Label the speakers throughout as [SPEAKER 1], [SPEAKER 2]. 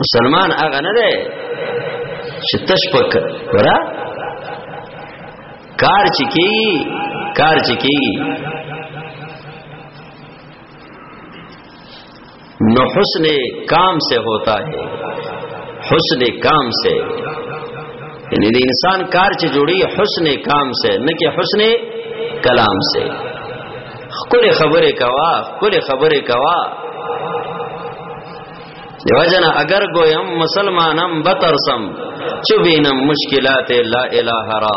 [SPEAKER 1] مسلمان هغه نه دی چې تشپک ورا کار چې کی کار چې کی نو حسن کام سے ہوتا ہے حسن کام سے یعنی د انسان کار چې جوړي حسن کام سے نه کې حسن کلام سے خپل خبره کوا خپل خبره کوا دیوجن اگر گویم مسلمانم بترسم چوبینم مشکلات لا الہ را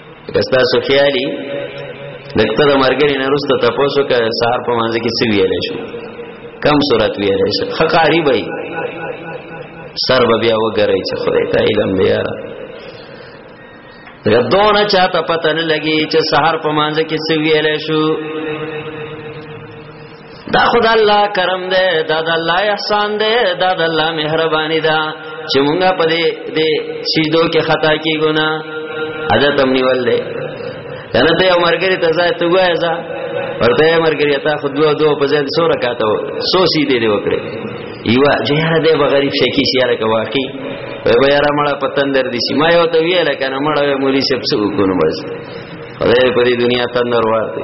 [SPEAKER 1] کستا سو خیالي دکته د مرګري نه رسته تاسو که سار په مانځ کې سی ویل شو کم صورت ویل شو خقاری بای سر بیا وګرای چې خدای ته علم دی یار دونه چاته پته نه لګي چې سحر په مانځ کې سی ویل شو دا خدا الله کرم دی دا د الله احسان دی دا د الله مهرباني ده چې مونږه په دې دې سیدو کې خطا کیږو نه ادا تم نیول دی کنه ته یو مرګری ته ځای ته وای ځا ورته مرګری ته خود دوه دوه په ځای سو رکاته سو سیدې دی وکړي یو جهره دی بغریب شکی سیاره کا واقعي وای بیا را مړه پتن در دي سیما یو ته ویل کنه مړه مولوی سب سو کو نو بس خدای په دې دنیا تندر ورته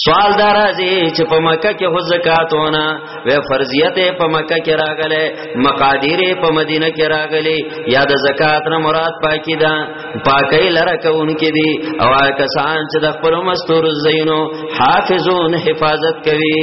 [SPEAKER 1] سوال دار ازي چې په مکه کې هو زکاتونه و فرضیت په مکه کې راغله مقادیر په مدینه کې راغلي یا د زکات نه مراد پاکي ده پاکي لره کوونکې دي او کسان چې د خپل مستور زینو حافظون حفاظت کوي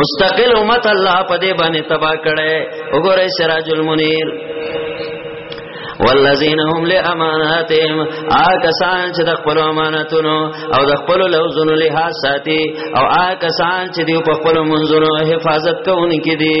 [SPEAKER 1] مستقل امت الله په دې باندې تبا کړي وګوره سراج المنیر والذین هم لاماناتهم آکسان چې د خپل امانتونو او د خپل لوزونو له ساتي او آکسان چې دی په خپل منځونو حفاظت کوونکي دي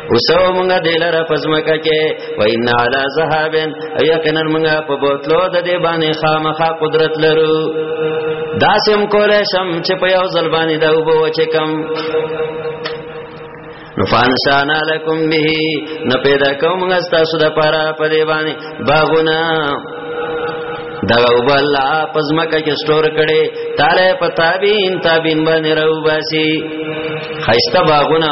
[SPEAKER 1] وسو مونږه دلر پزمکه کې وین علی ذهابن یقینا مونږه په بوتلو د دې باندې خامخا قدرت لرو داسم کوله شم چې په یو ځل باندې دا وبو چې کم نفانسانا لکم به نه پیدا کوم غستا سود پارا په دی باندې باغونه دا وبل پزمکه کې سٹور کړي تاله پتابین تابین باندې راو باسي خيسته باغونه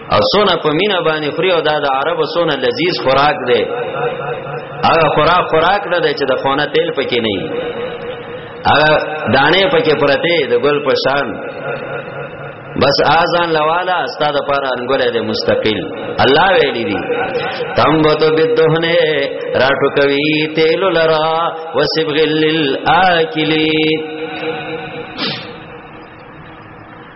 [SPEAKER 1] او سونه په مینا باندې خوري او دا د عربو سونه لذیذ خوراک دی هغه خوراک خوراک نه دی چې د خونه تیل پکې نه وي هغه دانه پکې پرته د ګل په شان بس آزان لوالا استاد پر انګوله دې مستقل الله ویلی دي تم بوتو بدهنه راټو کوي تیل لرا وسبغل للاکلین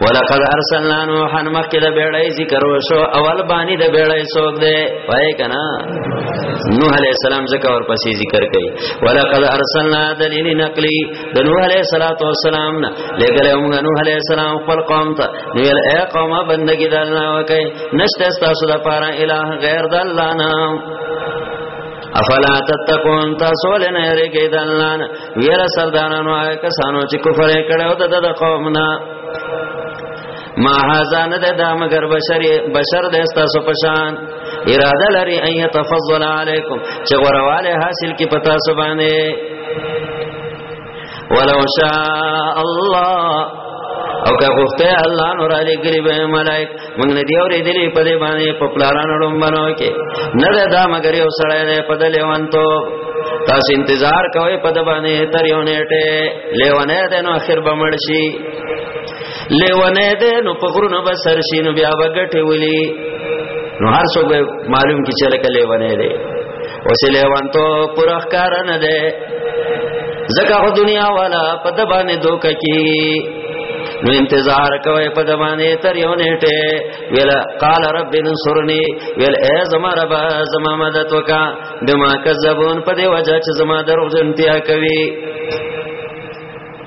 [SPEAKER 1] ولقد ارسلنا نوحا مخکې د بیړۍ ذکر وشو اول باندې د بیړۍ څوک دی وای کنا نوح علی السلام ځکه ورپسې ذکر کړي ولقد ارسلنا دلیل نقلی د نوح علی السلام نه لګل موږ نوح علی السلام خپل قوم ته ویل اے قومه بندګی د الله وکي نشته تاسو د پاره الہ غیر د الله نه افلا تتقون تاسو لنه یریږئ د الله نه ویل سردارانو هغه کسانو چې کفر کړو د د قومنا ما هاذا نه د مگر بشر بشر د تاسو پشان اراده لري ان يتفضل علیکم چې غرواله حاصل کی پتا سبانه ولو شاء الله او که غفته الله نور علی گری به ملائک موږ نه دی اورې دلی په دې باندې په پلارانو لومبنو کې نه دا مگر یو سړی دی په دې لیوانتو تاسو انتظار کوئ په دې باندې تر یو نیټه لیوانه ده نو اخر بمړ شي لیونه دې نو په غرونو به سر شي نو بیا وګټي ولي نو هر څوک به معلوم کی چې لکه لیونه دې اوس لیوان ته پرخ کار نه ده زکه خو دنیا والا په د باندې دوک کی نو انتظار کوي په د باندې تر یو نیټه ویل قال رب انصرني ویل اے زما رب زما مدد وکا بما کذبون په دی وجه چې زما دروغجنتیا کوي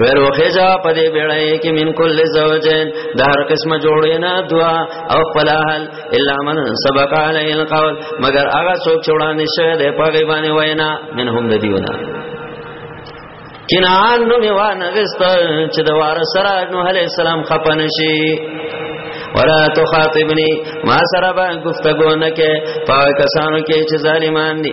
[SPEAKER 1] ویل وخیزا په دې بیړې کې من کل زوجین د هر قسمه جوړې نه دعا او فلاحل الا من سبق علی القول مگر هغه څوک چې وړاندې شوی دی په غیبه باندې وینا منهم د دیونه کنعان نو میوان غست چې د وار سره نوح علی السلام خپن شي ولا تخاطبني ما سره به گفتگو نه کې پاک کسانو کې چې ظالمان دي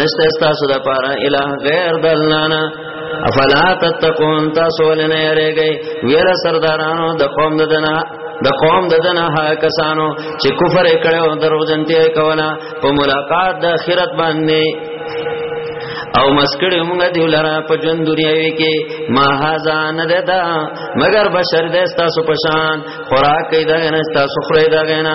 [SPEAKER 1] نشته تاسو د پاره الہ غیر د الله نه افلا تتقون تاسو ولنه یریږئ ویل سردارانو د قوم د دنا د قوم د دنا ها کسانو چې کفر کړو درو جنتی کولا په ملاقات د اخرت باندې او مسکړې موږ دی لرا په ژوند دنیاوي کې ما هاذا نددا مگر بشر دې تاسو پشان خوراک کې دا نه تاسو خورې دا نه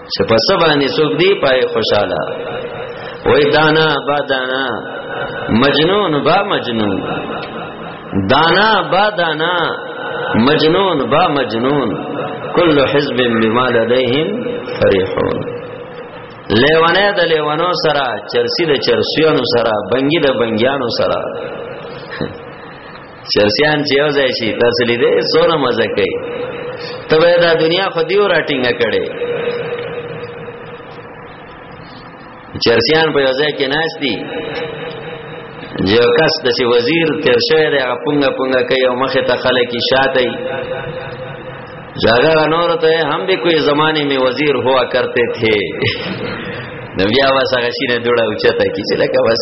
[SPEAKER 1] سپه سبانی سوک دی پای خوشاله وای دانا با دانا مجنون با مجنون دانا با دانا مجنون با مجنون کل حزب بما لديهم فرحون لیوانه د لیوانو سره چرسی د چرسیانو سره بنګی د بنګیانو سره چرسیان چې یو ځای شي تاسو لیدې زونه مزه کوي ته به دا دنیا خو دیو راټینګه کړي چرسیان په یو ځای کې ناش دي جو کس د سی وزیر تیر شوی دی هغه پونګه پونګه کوي او مخه ته خلک شاته ای جاګه نور ته هم به کوئی زمانه می وزیر ہوا کرتے تھے نبی آواز هغه شینه دوړه اوچته کی چې لکه بس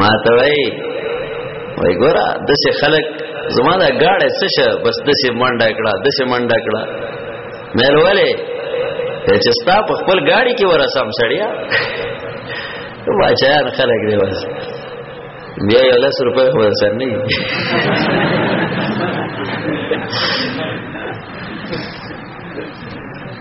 [SPEAKER 1] ما ته وای وای ګورا د څه خلک زما دا گاړه څه شه بس د څه منډه کړه د څه منډه کړه مې ورولې چې ستا په خپل گاڑی کې ورسم سړیا واچان خلک دی بس بیا یو لس روپۍ خو سر نه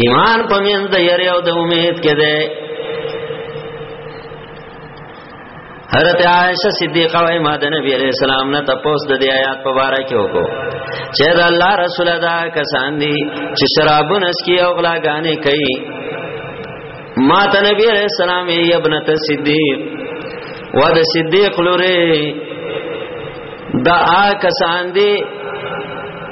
[SPEAKER 1] ایمان په منځ د یری او د امید کې ده حضرت عائشہ صدیقہ وای ما د نبی علیہ السلام نه تپوس د دې آیات په اړه کې وکړو چې د الله رسول دا کسان دي چې شرابونه اسکی او غلاګانې کوي ما ته نبی علیہ السلام یې ابنت صدیق و د صدیق لوري دا آ کسان دي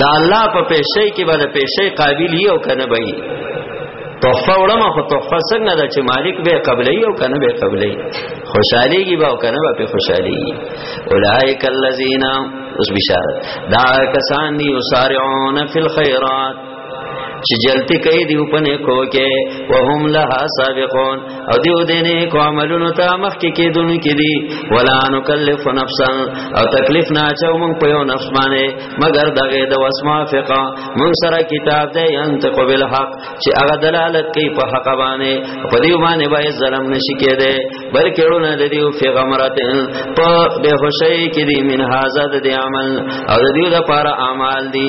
[SPEAKER 1] دا الله په پیسې کې به د پیسې قابل یې او کنه به یې تحفه وړم خو تحفه څنګه ده چې مالک به قبلې او کنه به قبلې خوشاليږي به او کنه به خوشاليږي اولائک الذین اوس بشارت دا کسان دی یسارعون فی الخيرات چې جلتی کوي دیو په نیکو کې وهم لها سابقون او دیو دینه کو عملونو ته مخ کې کېدون کې دي ولا نکلف نفسا او تکلیف نه چاو مونږ په یو نفس باندې مگر دغه د وسما فقا مونږ سره کتاب دی انت قبل حق چې هغه دلالت کوي په حق باندې په دیو باندې باید ظلم نشي کېده بلکې ورونه د دیو پیغمبرات په بهوشي کې دي من هاذا د عمل او د دیو لپاره اعمال دي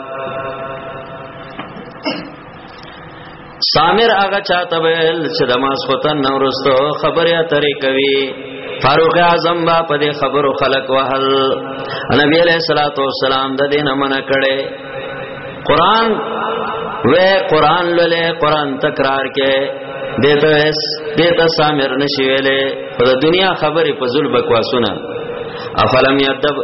[SPEAKER 1] سامر هغه چاته ویل چې د ماسختن نورستو خبره اترې کوي فاروق اعظم با په دې خبرو خلق وهل نبی علیہ الصلوۃ والسلام د دې نه منع کړي قران و قران لولې قران تکرار کې دته اس دته سامر نشي ویلې په دنیا خبرې په ذل بکواسونه افلم یتب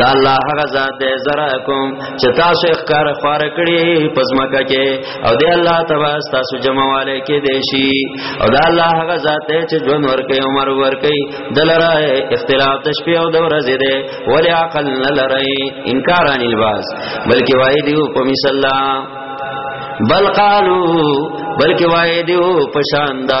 [SPEAKER 1] دا الله هغه ذات دی زراکم چې تاسو ښکار خور کړی پزماکه کې او دی الله تبا تاسو جمعواله کې دیشي او دا الله هغه ذات دی چې ژوند ورکه عمر ورکه دلره اختلاف د شپې او د ورځې دی ولی عقل نه لري انکار ان الباس بلکې وای دی په مثال الله بل قالو بلکې وای دیو پشان دا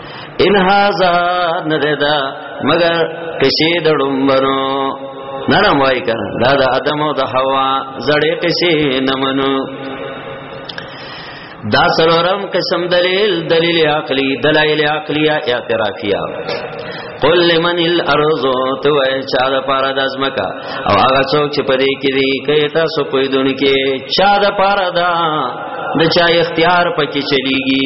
[SPEAKER 1] ان هاذا نذدا مگر کشی دړمبنو نرم وای کنه دا د ادم او د حوا زړې کشی نمنو دا سرورم قسم دلیل دلیل عقلی دلائل عقلیه اعترافیه قل لمن الارض تو اے چا د پارا د ازمکا او هغه څوک چې پدې کې دی کای تاسو کوی دن کې چا د پارا دا د چا اختیار پکې چلیږي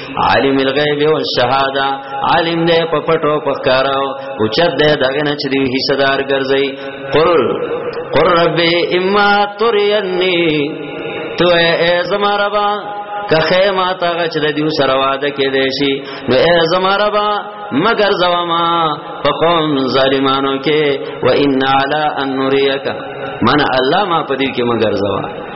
[SPEAKER 1] عالم الغیب او شهاده عالم دې په پټو په کارو او چت دې دغه نه چې دې حصہ دار ګرځي قل قر رب اما ترینی تو اے زما ربا که خیمه تا غچ د دیو سره واده کې دی شي نو اے زما ربا مگر زوما په قوم ظالمانو کې و ان علی ان نریک من الله ما پدې کې مگر زوا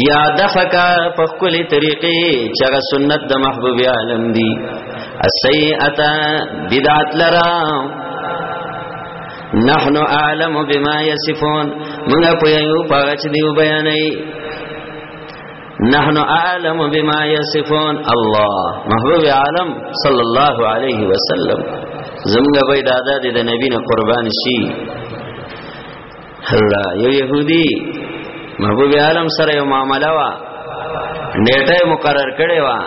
[SPEAKER 1] یا دفق په کلی طریقې چر سنت د محبوب عالم دی السیئه بدعت لرا نحن اعلم بما یصفون موږ په یو پاچ دیو بیانې نحن اعلم بما یصفون الله محبوب عالم صلی الله علیه وسلم زمغه به دادا د نبی نه قربان شي الله یو يهودي محبوب عالم سره یو معاملې وا نیټه مقرر کړې وا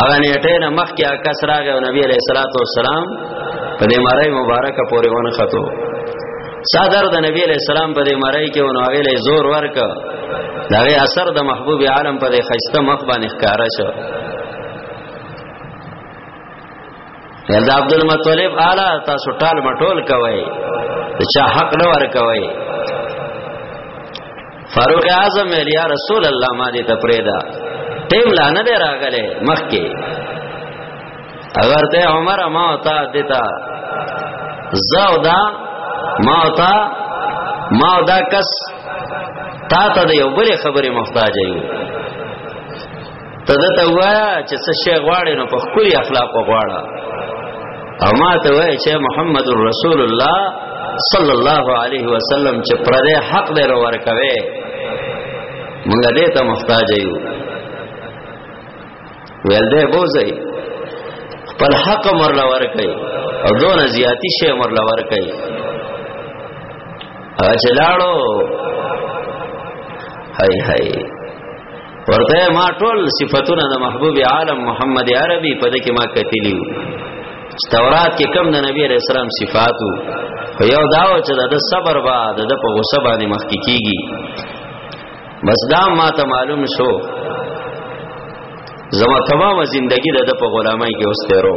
[SPEAKER 1] هغه نیټه نه مخ کې عکس راغی او نبی عليه الصلاه والسلام په دې مړی مبارک پورې ونه خطو صدر د نبی عليه السلام په دې مړی کې ونه هغه له زور ورک دغه اثر د محبوب عالم په دې خسته مخ باندې ښکارا شو یل عبد المطلب اعلی تاسو ټال مټول کوي چا حق نه ور کوي فاروق اعظم ویل یا رسول الله ما دې ته پرېدا ټیم لا نه دی راغله مخکې اگر ته عمر ما تا دیتا زودا ما تا ما دا کس تا ته یو بل خبره محتاج یو ته دا ته وایا چې څه شی غواړې نو په خوري اخلاق غواړه او ما ته وای چې محمد رسول الله صلی الله علیه وسلم چې پر دې حق دې ور کوي موږ دې ته محتاج یو ویل دې بوزي خپل حق مر لور کوي او دون زیاتی شی مر لور کوي اچلاړو هاي هاي ورته ما ټول صفاتونه د محبوب عالم محمد عربي په دې کې ما کتلیو تورات کې کم د نبی رسول الله صفاتو یو داو چې د صبر با د په غصه باندې مخ کې کیږي بس دا ما ته معلوم شو زما تمامه زندگی د په غلامای کې اوس تیرو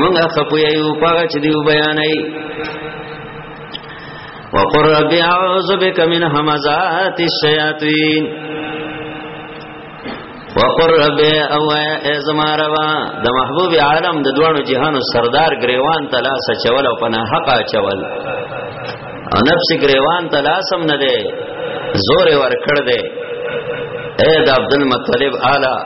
[SPEAKER 1] مونږ خپو یو پاګه چې دیو بیانای وقر رب اعوذ بک من همزات الشیاطین وقر رب او ای زما روا د محبوب عالم د دوانو جهانو سردار گریوان تلا سچول او پناه حق چول او نفس گریوان تلا سم نه ده زور ور کړ ده اے د عبد المطلب اعلی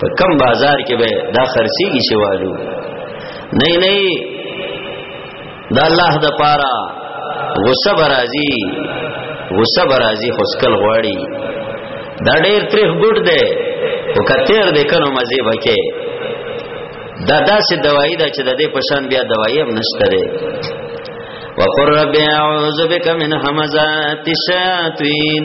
[SPEAKER 1] په کم بازار کې به دا خرڅيږي چې والو نه نه دا الله د پاره غصه برازي غصه برازي خوشکل غواړي دا ډېر تریخ ګډ دی او کتیر دې کنو مزه بکې دا داسې دوايي دا چې د دې پشان بیا دوايي هم نشته ده وقر رب اعوذ بك من همزات الشياطين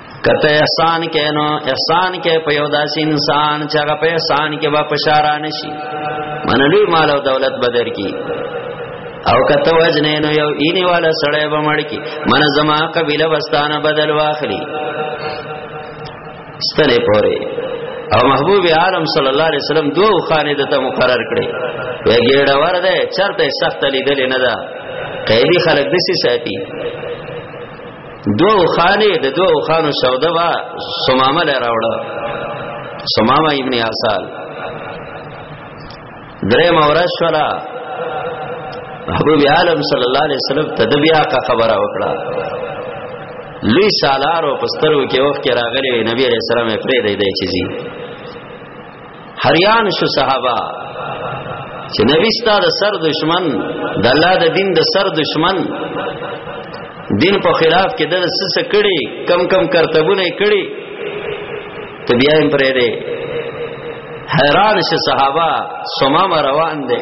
[SPEAKER 1] کته احسان کینو احسان کې په یو داس انسان چې هغه په احسان کې با پشاران شي منلوی مال او دولت بدر کی او کته وجنه نو یو اینی والا سړی به مړ کی من زما قبیله وستانه بدل واخلی ستنه پوره او محبوب عالم صلی الله علیه وسلم دوه خانه دته مقرر کړي وی ګډه ور ده چرته سخت لیدل نه ده قیدی خلق دسی ساتي دو خانه د دو خانو سودا وا سمامه له راوړه سمامه ابن اصال درې مورش ولا حبیب عالم صلی الله علیه وسلم تدبیا کا خبره وکړه لوی سالارو پسترو کې وخت کې راغلي نبی علیہ السلام یې پرې دی دی چیزي حریان شو صحابه چې نبی ستاد سر دشمن د الله د دین د سر دشمن دین په خلاف کې د سس کړي کم کم کرتبونه کړي ته بیا هم پرې دې حیران شه صحابه سمام روان دي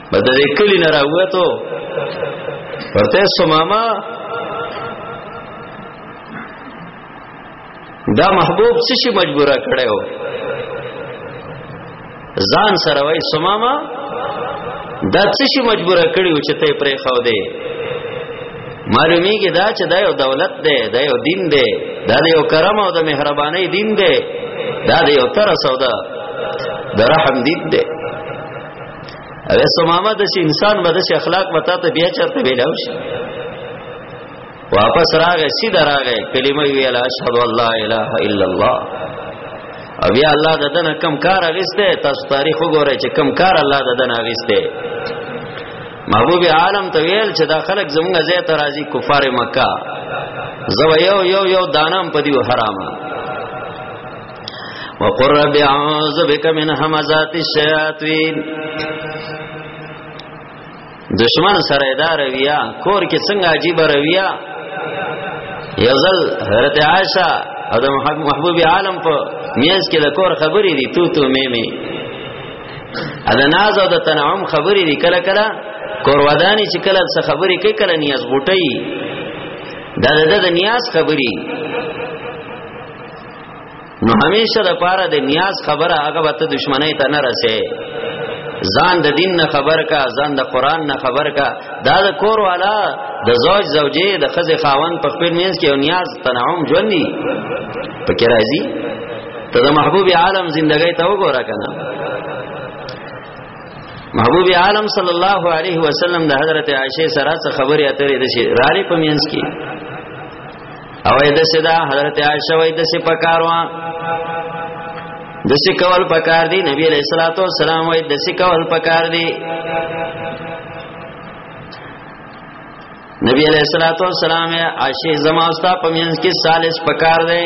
[SPEAKER 1] بس د کلی نه راوته ورته سماما دا محبوب څه شي مجبوره کړو ځان سره وای سماما دا څه شي مجبوره کړو چې ته پرې خو دې معلومیږي دا چې دا یو دولت دی دا یو دین دی دا یو کرم او د مهرباني دین دی دا یو تر سودا د رحم دین دی اوی سماما د شي انسان به د شي اخلاق وتا ته بیا چرته ویلاو شي واپس راغې سیده راغې کلمه ویل اشهد الله اله الا الله او بیا الله د دنه کم کار اغسته تاسو تاریخ وګورئ چې کم کار الله د دنه اغسته محبوب عالم ته ویل چې دا خلک زمونږ زه ته راځي کفار مکه زو یو یو یو دانم پدیو حرامه وقر رب اعوذ بك من همزات الشياطين دشمن سره دا رویا کور کې څنګه عجیب رویا یزل حضرت عائشہ او د محبوب عالم په میز کې د کور خبرې دي تو تو مې مې ادا ناز او د تنعم خبرې دي کله کله کور ودانی چې کله څه خبرې کوي کله نیاز غټي دا د نیاز خبرې نو همیشه د پاره د نیاز خبره هغه وته دشمنی ته نه رسې ځان د دین نه خبر کا ځان د قران نه خبر کا دا د کور والا د زوج زوجې د خزه خاون په خپل مینس کې او نیاز تنعم ژوندۍ پکې راځي ته د محبوب عالم زندګۍ ته وګوره کنه محبوب عالم صلی الله علیه وسلم د حضرت عائشه سره خبرې اترې د شي رالي په مینس کې او اې د سدا حضرت عائشہ وې د سې پکاروا د سې کول پکار دی نبی علیہ الصلوۃ والسلام وې د سې کول پکار دی نبی علیہ الصلوۃ والسلام عائشہ زما اوستا پمینس کې سالس پکار دی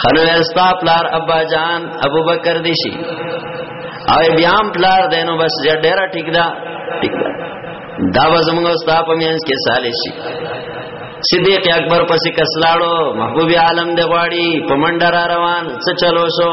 [SPEAKER 1] خنو استا پلار ابا جان ابو بکر دی شي او بیا هم پلار دینو بس ډیره ټیک دا ټیک دا دا زموږ استا په مینس کې سالي شي صدیق اکبر پسې کسلاړو محبوب عالم دی غواړي پمنډر روان څه چلو شو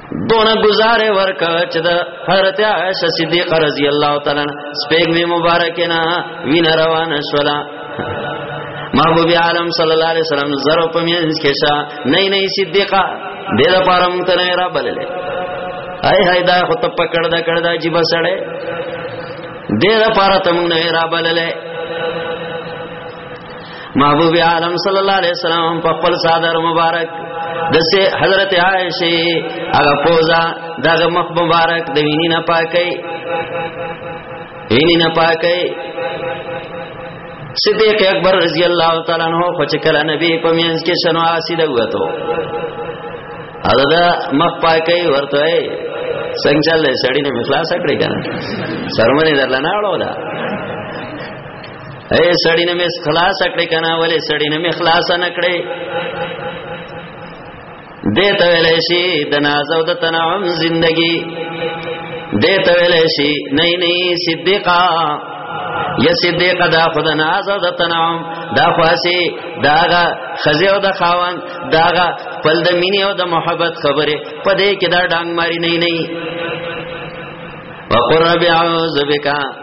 [SPEAKER 1] دونه گزاره ورک چې د حضرت عائشہ صدیقہ رضی الله تعالی عنها سپېږمې مبارکه نه وین روانه شولا محبوب عالم صلی الله علیه وسلم زرو په میانس کې شا نه نه صدیقہ دې د پاره مونږ ته نه را بللې هاي هاي دا خو ته پکړ دا کړ دا جيبه سړې دې د پاره ته مونږ نه را بللې محبوب عالم صلی الله علیه وسلم په خپل صادر مبارک دسه حضرت عائشه هغه پوزا دغه مخ مبارک د ویني نه پاکي ویني نه پاکي صدیق اکبر رضی الله تعالی عنہ خو چې کله نبی په مینس کې شنو آسیده وته ادا مخ پاکي ورته څنګه چلې سړی نه مخلاص کړی کنه سرمنه درلنه اړولا اے سړی نه مې خلاص کړې کنه ولې سړی نه مې خلاص نه کړې دې ته ویلې شي د ناز او د تنعم زندگی دې ته ویلې شي نه نه صدیقا یا صدیق دا خود ناز او د تنعم دا خاصی داغه خزی او د خاوان داغه پل د مینې او د محبت خبره پدې کې دا ډنګ ماری نه نه وقر رب اعوذ بک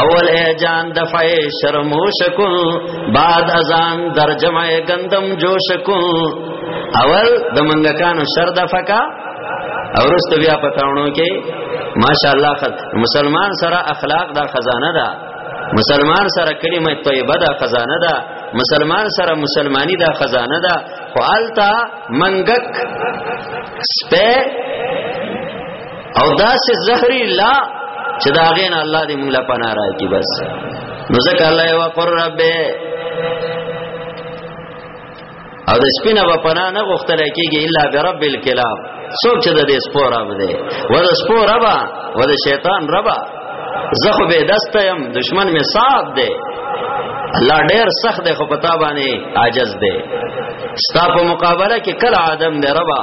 [SPEAKER 1] اول اجان دفعه شرموش کو بعد ازان در جمع گندم جوش کو اول د منګکانو شر دفکا او رست بیا پتاونو کې ماشاءالله خط مسلمان سره اخلاق دا خزانه ده مسلمان سره کلمه طیبه دا خزانه ده مسلمان سره مسلمانی دا خزانه ده خو التا منګک سپه او دا سه زهري لا چې دا غین الله دې موږ لا پناه راکړي بس نو ځکه الله یو قر رب او د سپینه په پناه نه غوښتل کېږي الا برب الکلاب څوک چې د دې سپور رب دی و د سپور رب و د شیطان رب زه خو به دست يم دشمن می صاحب دی الله ډېر سخت دی خو پتا باندې عاجز دی ستا په مقابله کې کله ادم دی ربا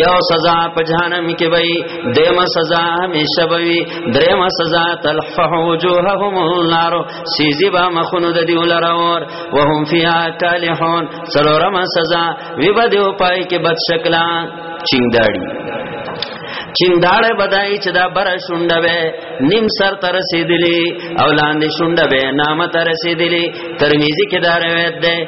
[SPEAKER 1] یو سزا په جهنم کې وي دیمه سزا همیشه وي دریمه سزا تلفح وجوههم النار سیزی با مخونو د دیو لراور وهم فیها کالحون سرورمه سزا وی بدیو پای کې بد شکلا چینداړي چینداړه بدای چې دا بر شونډه وې نیم سر تر رسیدلی او لاندې شونډه وې نامه تر رسیدلی ترمذی کې دا روایت ده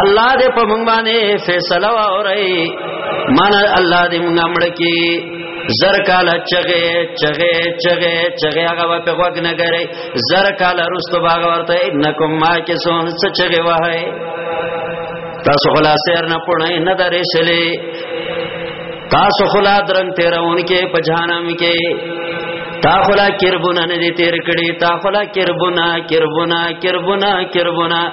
[SPEAKER 1] الله دې په موږ باندې فیصله ووري مان الله دې موږ امړ کې زر کال چغه چغه چغه چغه هغه په وګ نه غره زر کال رستو باغ ورته نکم ما کې سون څه چغه وای تاسو خلاصیر نه پړنه نه درې شلې تاسو خلا درنګ تیرون کې پجانم کې تا خلا کربونه نه دي تیر کړي تا خلا کربونه کربونه کربونه کربونه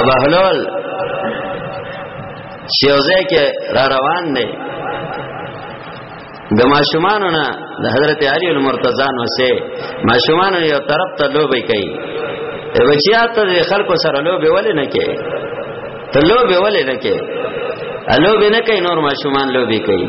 [SPEAKER 1] ابا حلول شیوزه کې را روان دی د ماشومانو نه د حضرت علی المرتضی نو سه ماشومانو یو طرف ته لوبي کوي د بچیا ته خلکو سره لوبي ولې نه کوي ته لوبي ولې نه کوي لوبي نه کوي نور ماشومان لوبي کوي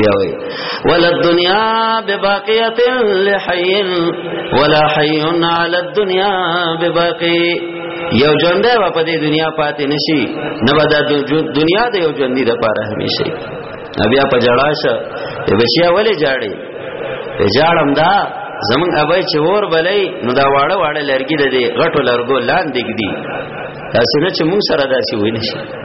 [SPEAKER 1] بیا وی ولا الدنيا بباقيه لحي ولا حي على الدنيا بباقي یو ژوند و په دې دنیا پاتې نشي نه به دا دنیا د یو ژوندۍ د پاره همیشه بیا په جړا شه بشیا ولې جاړي جاړم دا زمون ابای چې ور بلې نو دا واړه واړه لرګي د دې غټو لرګو لاندې کړي تاسو نه چې مون سره داسې وینئ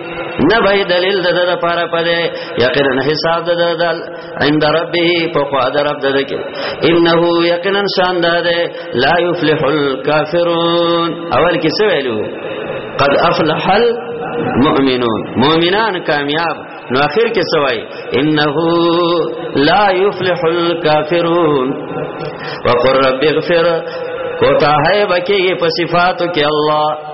[SPEAKER 1] نه به دلیل د د لپاره پدې یقینا حساب د د عند ربه په خوا د رب د کې انه یقینا شان ده لا یفلح الکافرون اول کې څه ویلو قد افلح المؤمنون مؤمنان کامیاب نو اخر کې سوای انه لا یفلح الکافرون وقر رب اغفر کوتا ہے بکی په صفاتو کې الله